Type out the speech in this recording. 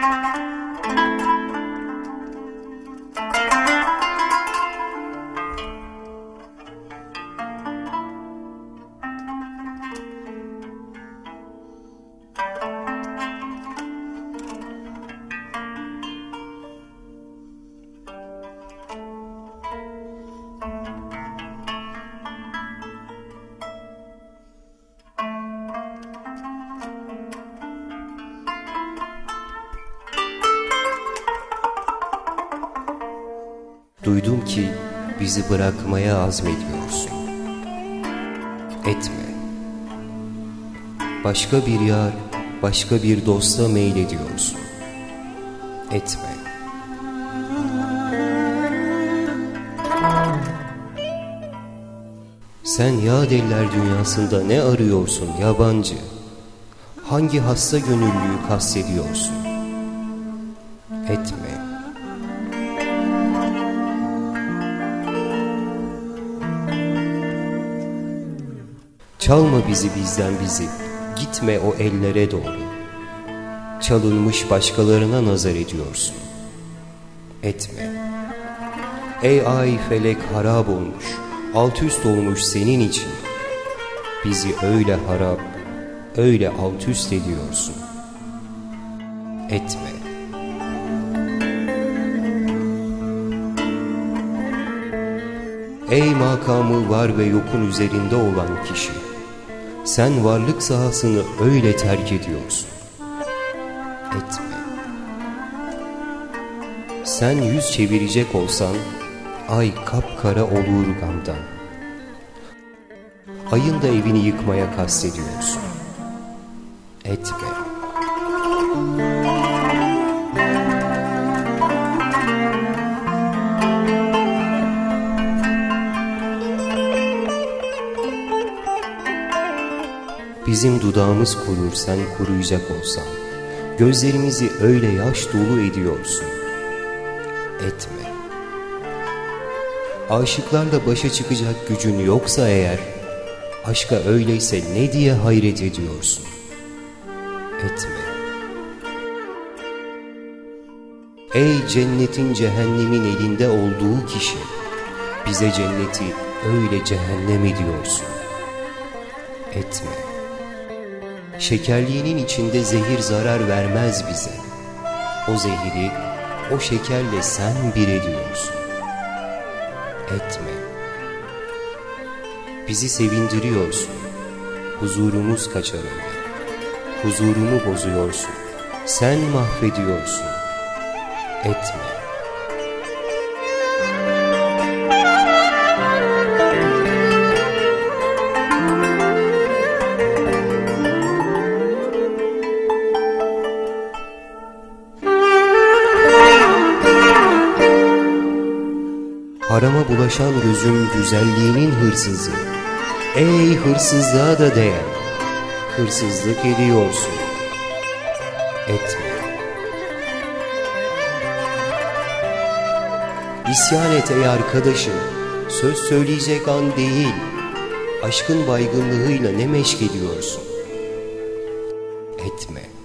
Música Duydum ki bizi bırakmaya azmediyorsun. Etme. Başka bir yar, başka bir dosta meylediyorsun. Etme. Sen ya deliler dünyasında ne arıyorsun yabancı? Hangi hasta gönüllüyü kastediyorsun? Etme. Çalma bizi bizden bizi, gitme o ellere doğru. Çalınmış başkalarına nazar ediyorsun. Etme. Ey ay felek harap olmuş, alt üst olmuş senin için. Bizi öyle harap, öyle alt üst ediyorsun. Etme. Ey makamı var ve yokun üzerinde olan kişi! Sen varlık sahasını öyle terk ediyorsun. Etme. Sen yüz çevirecek olsan, ay kapkara olur gamdan. Ayın da evini yıkmaya kastediyorsun. Etme. Bizim dudağımız kurur sen kuruyacak olsan. Gözlerimizi öyle yaş dolu ediyorsun. Etme. Aşıklarla başa çıkacak gücün yoksa eğer, aşka öyleyse ne diye hayret ediyorsun? Etme. Ey cennetin cehennemin elinde olduğu kişi, bize cenneti öyle cehennem ediyorsun. Etme. Şekerliğinin içinde zehir zarar vermez bize. O zehiri o şekerle sen bir ediyorsun. Etme. Bizi sevindiriyorsun. Huzurumuz kaçar öyle. Huzurumu bozuyorsun. Sen mahvediyorsun. Etme. Harama bulaşan gözüm güzelliğinin hırsızı. Ey hırsızlığa da değer. Hırsızlık ediyorsun. Etme. İsyan et ey arkadaşım. Söz söyleyecek an değil. Aşkın baygınlığıyla ne meşk ediyorsun? Etme.